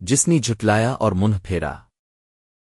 جس نے جھٹلایا اور منہ پھیرا۔